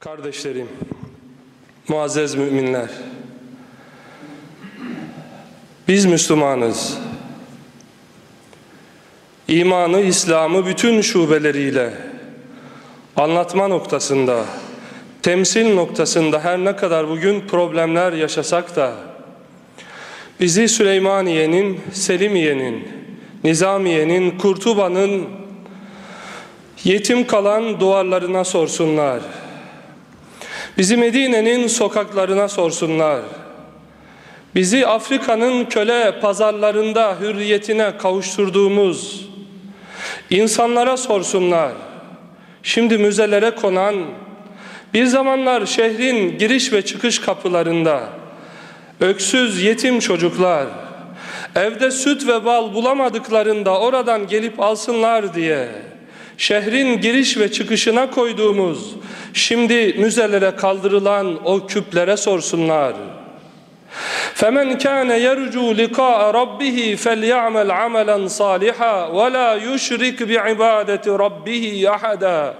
Kardeşlerim, muazzez müminler, biz Müslümanız. İmanı, İslam'ı bütün şubeleriyle anlatma noktasında, temsil noktasında her ne kadar bugün problemler yaşasak da bizi Süleymaniye'nin, Selimiye'nin, Nizamiye'nin, Kurtuba'nın yetim kalan duvarlarına sorsunlar. Bizi Medine'nin sokaklarına sorsunlar. Bizi Afrika'nın köle pazarlarında hürriyetine kavuşturduğumuz insanlara sorsunlar. Şimdi müzelere konan, bir zamanlar şehrin giriş ve çıkış kapılarında öksüz yetim çocuklar, evde süt ve bal bulamadıklarında oradan gelip alsınlar diye şehrin giriş ve çıkışına koyduğumuz, şimdi müzelere kaldırılan o küplere sorsunlar. فَمَنْ كَانَ يَرْجُوا لِقَاءَ رَبِّهِ فَلْيَعْمَلْ عَمَلًا صَالِحًا وَلَا يُشْرِكْ بِعِبَادَةِ رَبِّهِ أَحَدًا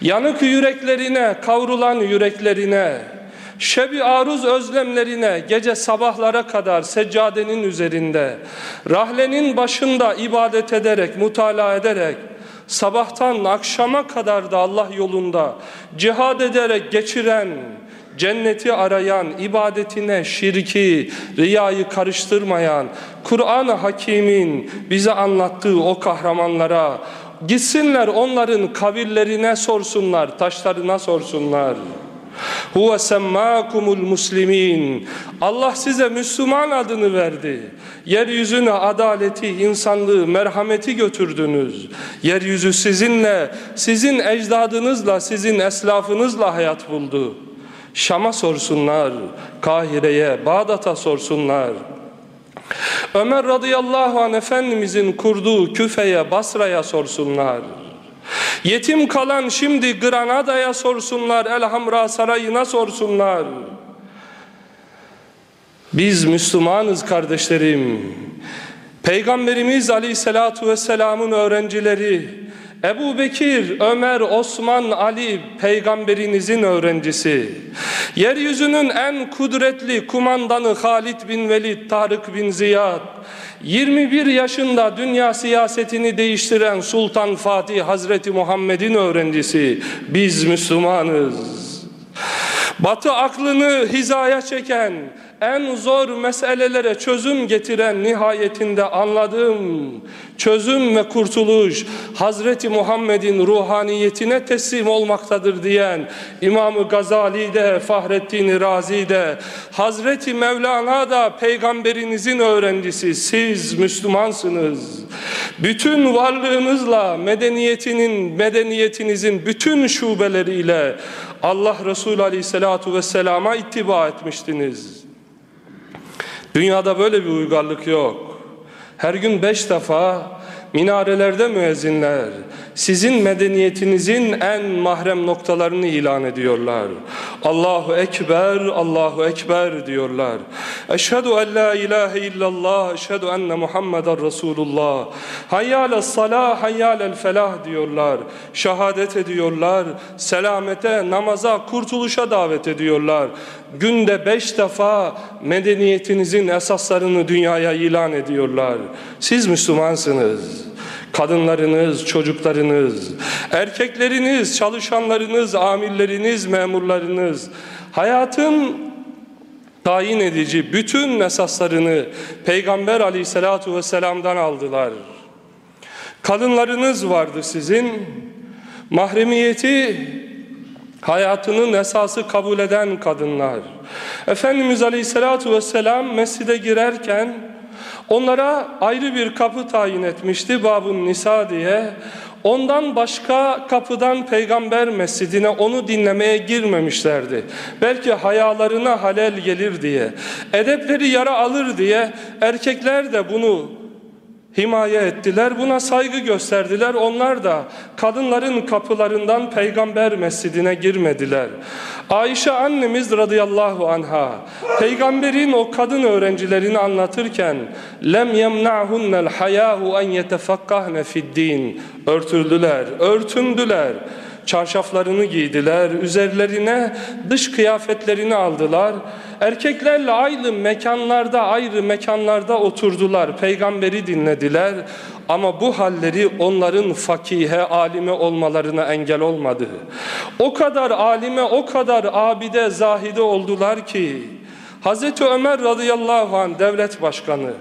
Yanık yüreklerine, kavrulan yüreklerine, şebi aruz özlemlerine gece sabahlara kadar seccadenin üzerinde, rahlenin başında ibadet ederek, mutala ederek, sabahtan akşama kadar da Allah yolunda cihad ederek geçiren, cenneti arayan, ibadetine şirki, riyayı karıştırmayan, Kur'an-ı Hakim'in bize anlattığı o kahramanlara, gitsinler onların kabirlerine sorsunlar, taşlarına sorsunlar. Huve semmakumul muslimin. Allah size Müslüman adını verdi. Yeryüzüne adaleti, insanlığı, merhameti götürdünüz. Yeryüzü sizinle, sizin ecdadınızla, sizin eslafınızla hayat buldu. Şam'a sorsunlar, Kahire'ye, Bağdat'a sorsunlar. Ömer radıyallahu anh Efendimizin kurduğu Küfe'ye, Basra'ya sorsunlar. Yetim kalan şimdi Granada'ya sorsunlar, Elhamra Sarayı'na sorsunlar. Biz Müslümanız kardeşlerim. Peygamberimiz Aleyhisselatu Vesselam'ın öğrencileri, Ebu Bekir, Ömer, Osman, Ali peygamberinizin öğrencisi. Yeryüzünün en kudretli kumandanı Halid bin Velid, Tarık bin Ziyad. 21 yaşında dünya siyasetini değiştiren Sultan Fatih Hazreti Muhammed'in öğrencisi. Biz Müslümanız. Batı aklını hizaya çeken, en zor meselelere çözüm getiren nihayetinde anladığım çözüm ve kurtuluş Hazreti Muhammed'in ruhaniyetine teslim olmaktadır diyen İmam-ı Gazali de Fahrettin Razi de Hazreti Mevlana da peygamberinizin öğrencisi siz Müslümansınız. Bütün varlığınızla medeniyetinin medeniyetinizin bütün şubeleriyle Allah Resulü Aleyhisselatü Vesselam'a ittiba etmiştiniz. Dünyada böyle bir uygarlık yok. Her gün beş defa minarelerde müezzinler sizin medeniyetinizin en mahrem noktalarını ilan ediyorlar. Allahu Ekber, Allahu Ekber diyorlar. Eşhedü en la ilahe illallah, eşhedü enne Muhammeden Resulullah. Hayyâle salah, hayyâle felah diyorlar. Şehadet ediyorlar. Selamete, namaza, kurtuluşa davet ediyorlar. Günde beş defa medeniyetinizin esaslarını dünyaya ilan ediyorlar. Siz Müslümansınız. Kadınlarınız, çocuklarınız, erkekleriniz, çalışanlarınız, amirleriniz, memurlarınız, hayatın tayin edici bütün esaslarını Peygamber aleyhissalatu vesselam'dan aldılar. Kadınlarınız vardı sizin, mahremiyeti hayatının esası kabul eden kadınlar. Efendimiz aleyhissalatu vesselam mescide girerken Onlara ayrı bir kapı tayin etmişti Babun Nisa diye. Ondan başka kapıdan peygamber mescidine onu dinlemeye girmemişlerdi. Belki hayalarına halel gelir diye. Edepleri yara alır diye erkekler de bunu himaye ettiler, buna saygı gösterdiler. Onlar da kadınların kapılarından peygamber mescidine girmediler. Ayşe annemiz radıyallahu anha peygamberin o kadın öğrencilerini anlatırken lem yemna'hunnel hayahu en yetefakkahne fid din örtüldüler, örtündüler. Çarşaflarını giydiler, üzerlerine dış kıyafetlerini aldılar. Erkeklerle ayrı mekanlarda, ayrı mekanlarda oturdular, peygamberi dinlediler. Ama bu halleri onların fakihe, alime olmalarına engel olmadı. O kadar alime, o kadar abide, zahide oldular ki, Hazreti Ömer radıyallahu anh devlet başkanı,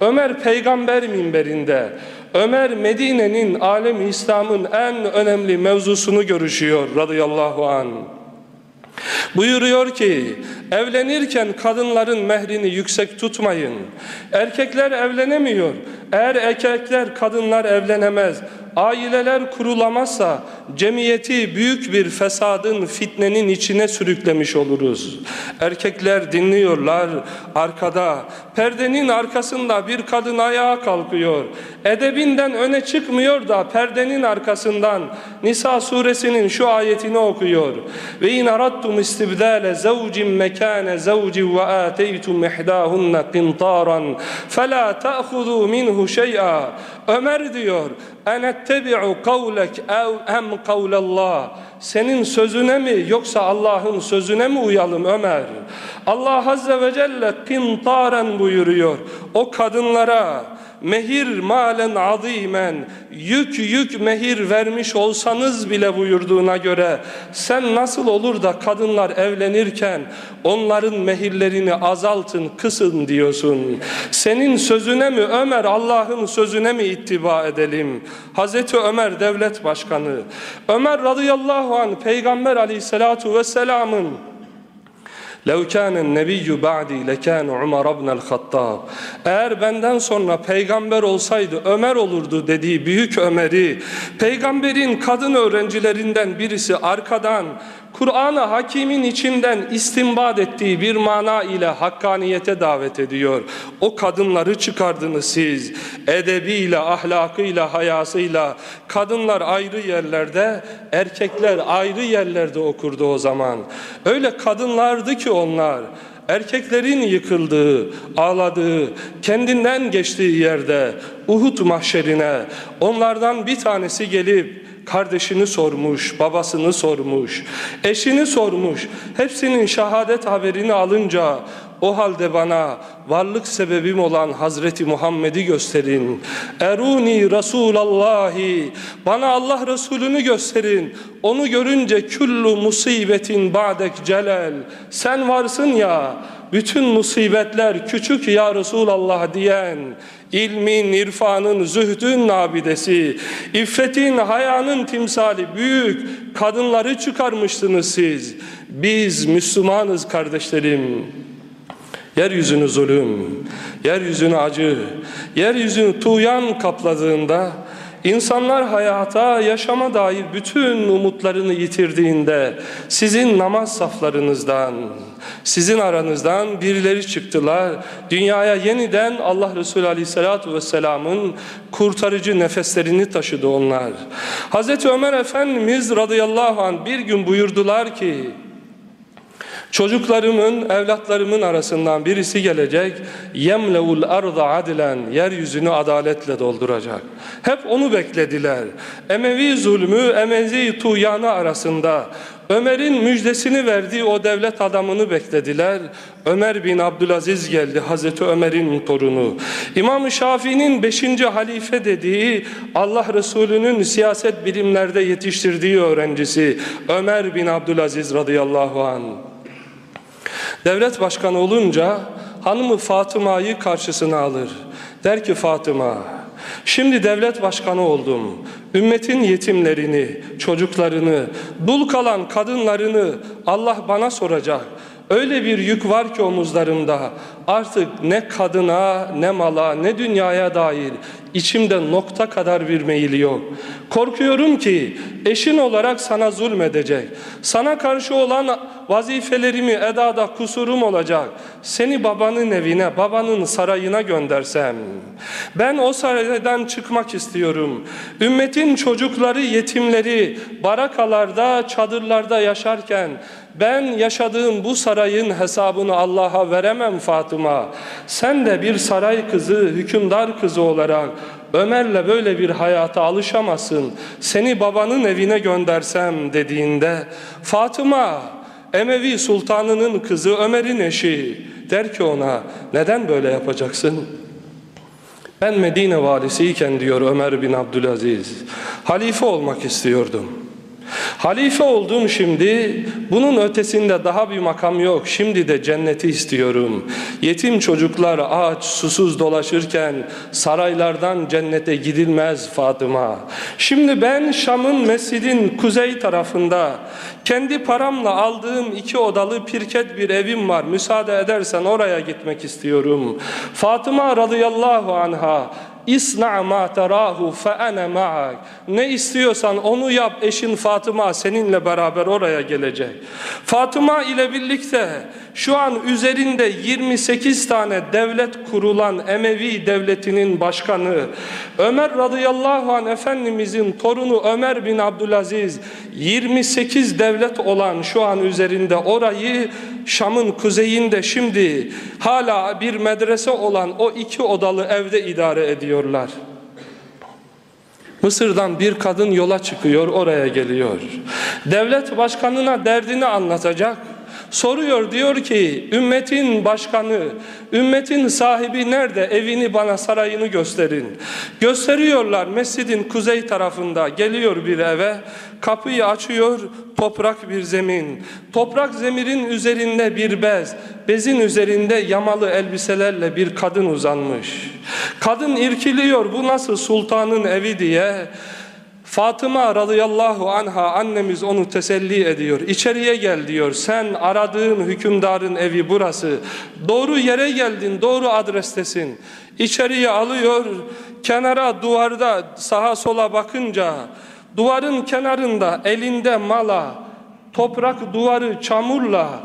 Ömer peygamber minberinde, Ömer Medine'nin alem İslam'ın en önemli mevzusunu görüşüyor radıyallahu anh. Buyuruyor ki evlenirken kadınların mehrini yüksek tutmayın. Erkekler evlenemiyor. Eğer erkekler kadınlar evlenemez aileler kurulamazsa cemiyeti büyük bir fesadın, fitnenin içine sürüklemiş oluruz. Erkekler dinliyorlar arkada, perdenin arkasında bir kadın ayağa kalkıyor. Edebinden öne çıkmıyor da perdenin arkasından Nisa suresinin şu ayetini okuyor. Ve in aradtum istibdale zevcin mekane zevcin ve ateytum ihdahunna qintaran fela ta'khudu minhu şey'a. Ömer diyor enettebi'u kavlek ev em kavlallah. Senin sözüne mi yoksa Allah'ın sözüne mi uyalım Ömer? Allah Azze ve Celle kintaren buyuruyor o kadınlara mehir malen azimen. Yük yük mehir vermiş olsanız bile buyurduğuna göre sen nasıl olur da kadınlar evlenirken onların mehirlerini azaltın kısın diyorsun. Senin sözüne mi Ömer Allah'ın sözüne mi ittiba edelim? Hazreti Ömer devlet başkanı. Ömer radıyallahu anh peygamber aleyhissalatu vesselamın لَوْ كَانَ النَّبِيُّ بَعْدِي لَكَانُ عُمَرَ بْنَ الْخَطَّابِ Eğer benden sonra peygamber olsaydı Ömer olurdu dediği büyük Ömer'i peygamberin kadın öğrencilerinden birisi arkadan Kur'an-ı Hakim'in içinden istinbat ettiği bir mana ile hakkaniyete davet ediyor. O kadınları çıkardınız siz. Edebiyle, ahlakıyla, hayasıyla. Kadınlar ayrı yerlerde, erkekler ayrı yerlerde okurdu o zaman. Öyle kadınlardı ki onlar. Erkeklerin yıkıldığı, ağladığı, kendinden geçtiği yerde Uhud mahşerine onlardan bir tanesi gelip kardeşini sormuş, babasını sormuş, eşini sormuş. Hepsinin şehadet haberini alınca o halde bana varlık sebebim olan Hazreti Muhammed'i gösterin. Eruni Resulallahi bana Allah Resulü'nü gösterin. Onu görünce küllü musibetin ba'dek celal. Sen varsın ya bütün musibetler küçük ya Resulallah diyen ilmin, irfanın, zühdün nabidesi, iffetin, hayanın timsali büyük kadınları çıkarmıştınız siz. Biz Müslümanız kardeşlerim. Yeryüzünü zulüm, yeryüzünü acı, yeryüzünü tuğyan kapladığında İnsanlar hayata, yaşama dair bütün umutlarını yitirdiğinde sizin namaz saflarınızdan, sizin aranızdan birileri çıktılar. Dünyaya yeniden Allah Resulü Aleyhisselatü Vesselam'ın kurtarıcı nefeslerini taşıdı onlar. Hazreti Ömer Efendimiz radıyallahu anh bir gün buyurdular ki Çocuklarımın, evlatlarımın arasından birisi gelecek. Yemleul arda adilen yeryüzünü adaletle dolduracak. Hep onu beklediler. Emevi zulmü, Emevi tuyanı arasında Ömer'in müjdesini verdiği o devlet adamını beklediler. Ömer bin Abdülaziz geldi Hazreti Ömer'in torunu. İmam Şafii'nin beşinci halife dediği Allah Resulü'nün siyaset bilimlerde yetiştirdiği öğrencisi Ömer bin Abdülaziz radıyallahu anh. Devlet başkanı olunca hanımı Fatıma'yı karşısına alır. Der ki Fatıma, şimdi devlet başkanı oldum. Ümmetin yetimlerini, çocuklarını, dul kalan kadınlarını Allah bana soracak. Öyle bir yük var ki omuzlarımda artık ne kadına ne mala ne dünyaya dair içimde nokta kadar bir meyil yok. Korkuyorum ki eşin olarak sana zulmedecek. Sana karşı olan vazifelerimi edada kusurum olacak. Seni babanın evine, babanın sarayına göndersem. Ben o saraydan çıkmak istiyorum. Ümmetin çocukları, yetimleri barakalarda, çadırlarda yaşarken ben yaşadığım bu sarayın hesabını Allah'a veremem Fatıma. Sen de bir saray kızı, hükümdar kızı olarak Ömer'le böyle bir hayata alışamazsın. Seni babanın evine göndersem dediğinde Fatıma Emevi sultanının kızı Ömer'in eşi der ki ona neden böyle yapacaksın? Ben Medine valisiyken diyor Ömer bin Abdülaziz halife olmak istiyordum. Halife oldum şimdi, bunun ötesinde daha bir makam yok. Şimdi de cenneti istiyorum. Yetim çocuklar aç, susuz dolaşırken saraylardan cennete gidilmez Fatıma. Şimdi ben Şam'ın mescidin kuzey tarafında kendi paramla aldığım iki odalı pirket bir evim var. Müsaade edersen oraya gitmek istiyorum. Fatıma radıyallahu anha İsna ma terahu fe ene ma'ak. Ne istiyorsan onu yap eşin Fatıma seninle beraber oraya gelecek. Fatıma ile birlikte şu an üzerinde 28 tane devlet kurulan Emevi devletinin başkanı Ömer radıyallahu anh Efendimizin torunu Ömer bin Abdülaziz 28 devlet olan şu an üzerinde orayı Şam'ın kuzeyinde şimdi hala bir medrese olan o iki odalı evde idare ediyorlar. Mısır'dan bir kadın yola çıkıyor oraya geliyor. Devlet başkanına derdini anlatacak. Soruyor diyor ki ümmetin başkanı, ümmetin sahibi nerede? Evini bana sarayını gösterin. Gösteriyorlar mescidin kuzey tarafında geliyor bir eve. Kapıyı açıyor toprak bir zemin. Toprak zemirin üzerinde bir bez. Bezin üzerinde yamalı elbiselerle bir kadın uzanmış. Kadın irkiliyor bu nasıl sultanın evi diye. Fatıma radıyallahu anha annemiz onu teselli ediyor. İçeriye gel diyor. Sen aradığın hükümdarın evi burası. Doğru yere geldin, doğru adrestesin. İçeriye alıyor. Kenara duvarda sağa sola bakınca duvarın kenarında elinde mala, toprak duvarı çamurla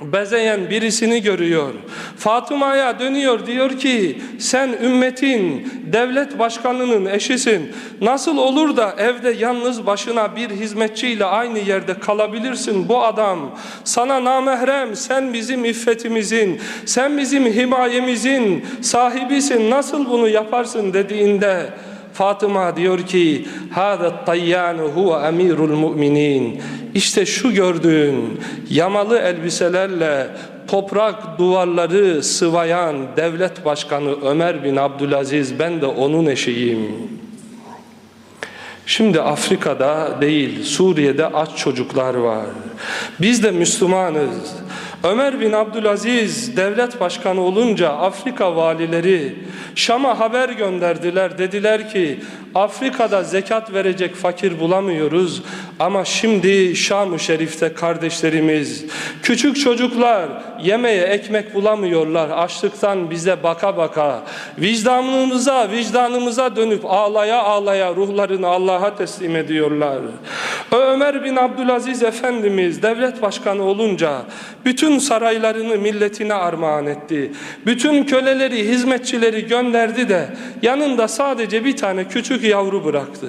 bezeyen birisini görüyor. Fatıma'ya dönüyor diyor ki sen ümmetin devlet başkanının eşisin. Nasıl olur da evde yalnız başına bir hizmetçiyle aynı yerde kalabilirsin bu adam. Sana namahrem sen bizim iffetimizin, sen bizim himayemizin sahibisin. Nasıl bunu yaparsın dediğinde Fatıma diyor ki hâzâ tayyânu huve emirul mu'minin İşte şu gördüğün yamalı elbiselerle toprak duvarları sıvayan devlet başkanı Ömer bin Abdülaziz ben de onun eşiyim. Şimdi Afrika'da değil Suriye'de aç çocuklar var. Biz de Müslümanız. Ömer bin Abdülaziz devlet başkanı olunca Afrika valileri Şam'a haber gönderdiler. Dediler ki Afrika'da zekat verecek fakir bulamıyoruz ama şimdi Şam-ı Şerif'te kardeşlerimiz küçük çocuklar yemeye ekmek bulamıyorlar. Açlıktan bize baka baka vicdanımıza vicdanımıza dönüp ağlaya ağlaya ruhlarını Allah'a teslim ediyorlar. Ömer bin Abdülaziz Efendimiz devlet başkanı olunca bütün saraylarını milletine armağan etti. Bütün köleleri, hizmetçileri gönderdi de yanında sadece bir tane küçük yavru bıraktı.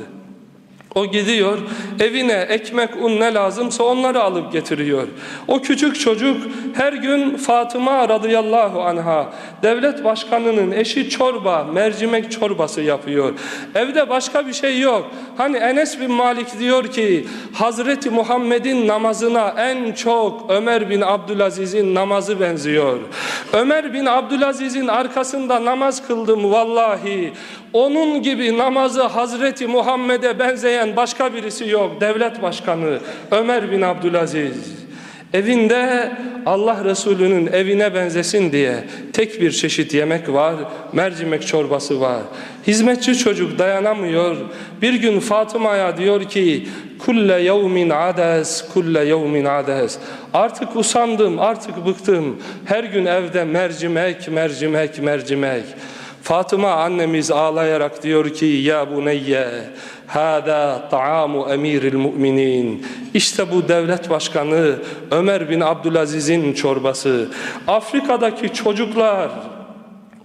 O gidiyor evine ekmek un ne lazımsa onları alıp getiriyor. O küçük çocuk her gün Fatıma radıyallahu anha devlet başkanının eşi çorba mercimek çorbası yapıyor. Evde başka bir şey yok. Hani Enes bin Malik diyor ki Hazreti Muhammed'in namazına en çok Ömer bin Abdülaziz'in namazı benziyor. Ömer bin Abdülaziz'in arkasında namaz kıldım vallahi. Onun gibi namazı Hazreti Muhammed'e benzeyen başka birisi yok. Devlet başkanı Ömer bin Abdülaziz. Evinde Allah Resulü'nün evine benzesin diye tek bir çeşit yemek var, mercimek çorbası var. Hizmetçi çocuk dayanamıyor. Bir gün Fatıma'ya diyor ki, kulle yevmin ades, kulle yevmin ades. Artık usandım, artık bıktım. Her gün evde mercimek, mercimek, mercimek. Fatıma annemiz ağlayarak diyor ki ya buneyye hâdâ ta'amu emiril mu'minin İşte bu devlet başkanı Ömer bin Abdülaziz'in çorbası. Afrika'daki çocuklar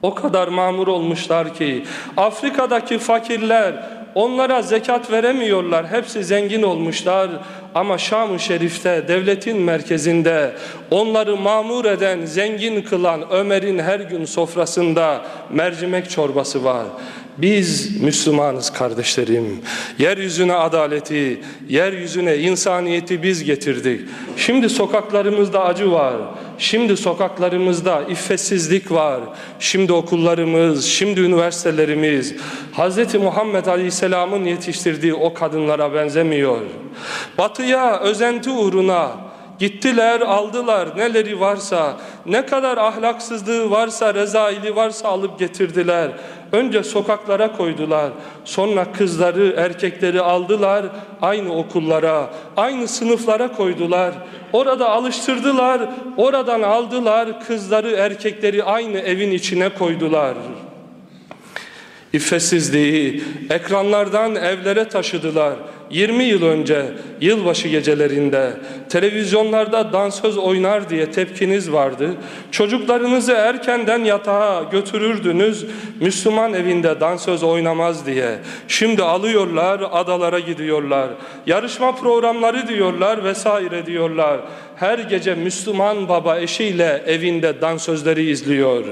o kadar mamur olmuşlar ki Afrika'daki fakirler onlara zekat veremiyorlar hepsi zengin olmuşlar ama Şam-ı Şerif'te devletin merkezinde onları mamur eden, zengin kılan Ömer'in her gün sofrasında mercimek çorbası var. Biz Müslümanız kardeşlerim. Yeryüzüne adaleti, yeryüzüne insaniyeti biz getirdik. Şimdi sokaklarımızda acı var. Şimdi sokaklarımızda iffetsizlik var. Şimdi okullarımız, şimdi üniversitelerimiz Hz. Muhammed Aleyhisselam'ın yetiştirdiği o kadınlara benzemiyor. Batıya özenti uğruna Gittiler aldılar neleri varsa ne kadar ahlaksızlığı varsa rezaili varsa alıp getirdiler. Önce sokaklara koydular sonra kızları erkekleri aldılar aynı okullara aynı sınıflara koydular. Orada alıştırdılar oradan aldılar kızları erkekleri aynı evin içine koydular. İffetsizliği ekranlardan evlere taşıdılar. 20 yıl önce yılbaşı gecelerinde televizyonlarda dansöz oynar diye tepkiniz vardı. Çocuklarınızı erkenden yatağa götürürdünüz. Müslüman evinde dansöz oynamaz diye. Şimdi alıyorlar, adalara gidiyorlar. Yarışma programları diyorlar vesaire diyorlar. Her gece Müslüman baba eşiyle evinde dansözleri izliyor.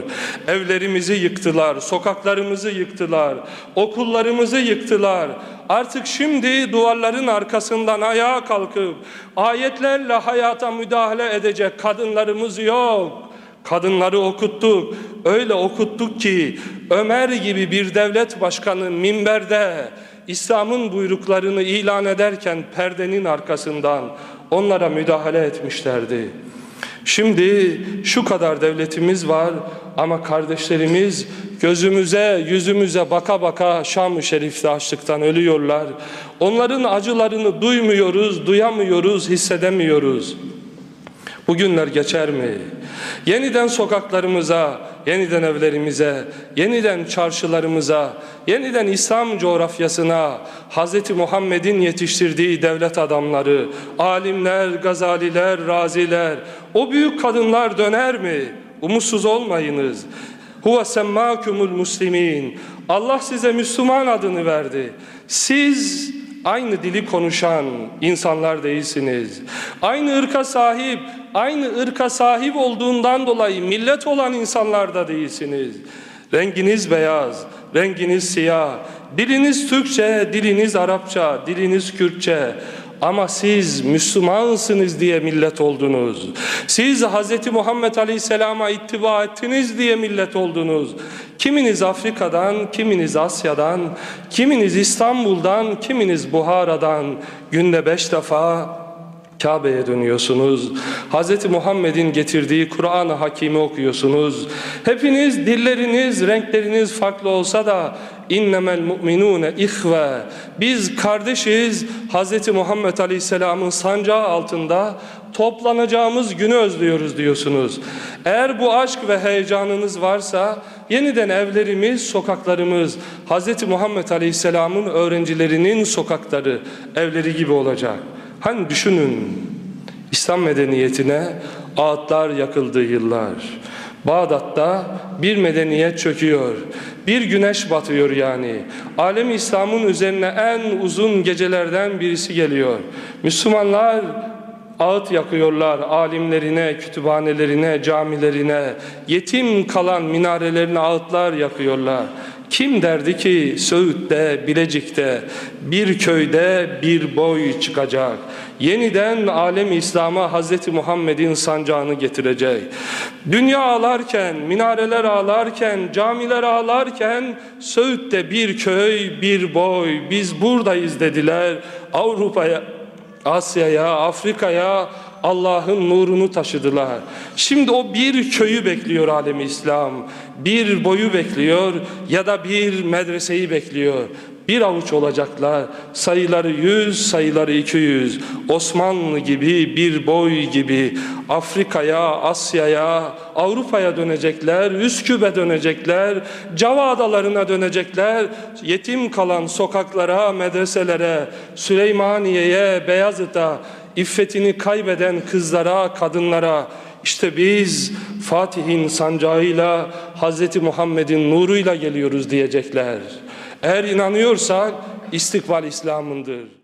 Evlerimizi yıktılar, sokaklarımızı yıktılar, okullarımızı yıktılar. Artık şimdi duvarların arkasından ayağa kalkıp ayetlerle hayata müdahale edecek kadınlarımız yok. Kadınları okuttuk. Öyle okuttuk ki Ömer gibi bir devlet başkanı minberde İslam'ın buyruklarını ilan ederken perdenin arkasından onlara müdahale etmişlerdi. Şimdi şu kadar devletimiz var ama kardeşlerimiz gözümüze, yüzümüze baka baka Şam-ı Şerif'te açlıktan ölüyorlar. Onların acılarını duymuyoruz, duyamıyoruz, hissedemiyoruz. Bugünler geçer mi? Yeniden sokaklarımıza, yeniden evlerimize, yeniden çarşılarımıza, yeniden İslam coğrafyasına Hz. Muhammed'in yetiştirdiği devlet adamları, alimler, gazaliler, raziler, o büyük kadınlar döner mi? Umutsuz olmayınız. Huve semmâkumul muslimin. Allah size Müslüman adını verdi. Siz aynı dili konuşan insanlar değilsiniz. Aynı ırka sahip, aynı ırka sahip olduğundan dolayı millet olan insanlar da değilsiniz. Renginiz beyaz, renginiz siyah, diliniz Türkçe, diliniz Arapça, diliniz Kürtçe. Ama siz Müslümansınız diye millet oldunuz. Siz Hz. Muhammed Aleyhisselam'a ittiba ettiniz diye millet oldunuz. Kiminiz Afrika'dan, kiminiz Asya'dan, kiminiz İstanbul'dan, kiminiz Buhara'dan günde beş defa Kabe'ye dönüyorsunuz. Hz. Muhammed'in getirdiği Kur'an-ı Hakim'i okuyorsunuz. Hepiniz dilleriniz, renkleriniz farklı olsa da innemel mu'minune ihve. Biz kardeşiz. Hz. Muhammed Aleyhisselam'ın sancağı altında toplanacağımız günü özlüyoruz diyorsunuz. Eğer bu aşk ve heyecanınız varsa yeniden evlerimiz, sokaklarımız Hz. Muhammed Aleyhisselam'ın öğrencilerinin sokakları, evleri gibi olacak. Hani düşünün İslam medeniyetine ağıtlar yakıldığı yıllar. Bağdat'ta bir medeniyet çöküyor. Bir güneş batıyor yani. Alem İslam'ın üzerine en uzun gecelerden birisi geliyor. Müslümanlar ağıt yakıyorlar alimlerine, kütüphanelerine, camilerine, yetim kalan minarelerine ağıtlar yakıyorlar. Kim derdi ki Söğüt'te, Bilecik'te bir köyde bir boy çıkacak. Yeniden alem İslam'a Hz. Muhammed'in sancağını getirecek. Dünya ağlarken, minareler ağlarken, camiler ağlarken Söğüt'te bir köy, bir boy biz buradayız dediler. Avrupa'ya Asya'ya, Afrika'ya Allah'ın nurunu taşıdılar. Şimdi o bir köyü bekliyor alemi İslam. Bir boyu bekliyor ya da bir medreseyi bekliyor. Bir avuç olacaklar. Sayıları yüz, sayıları iki yüz. Osmanlı gibi, bir boy gibi Afrika'ya, Asya'ya, Avrupa'ya dönecekler. Üsküp'e dönecekler. Cava adalarına dönecekler. Yetim kalan sokaklara, medreselere, Süleymaniye'ye, Beyazıt'a, iffetini kaybeden kızlara, kadınlara işte biz Fatih'in sancağıyla Hz. Muhammed'in nuruyla geliyoruz diyecekler. Eğer inanıyorsak istikbal İslam'ındır.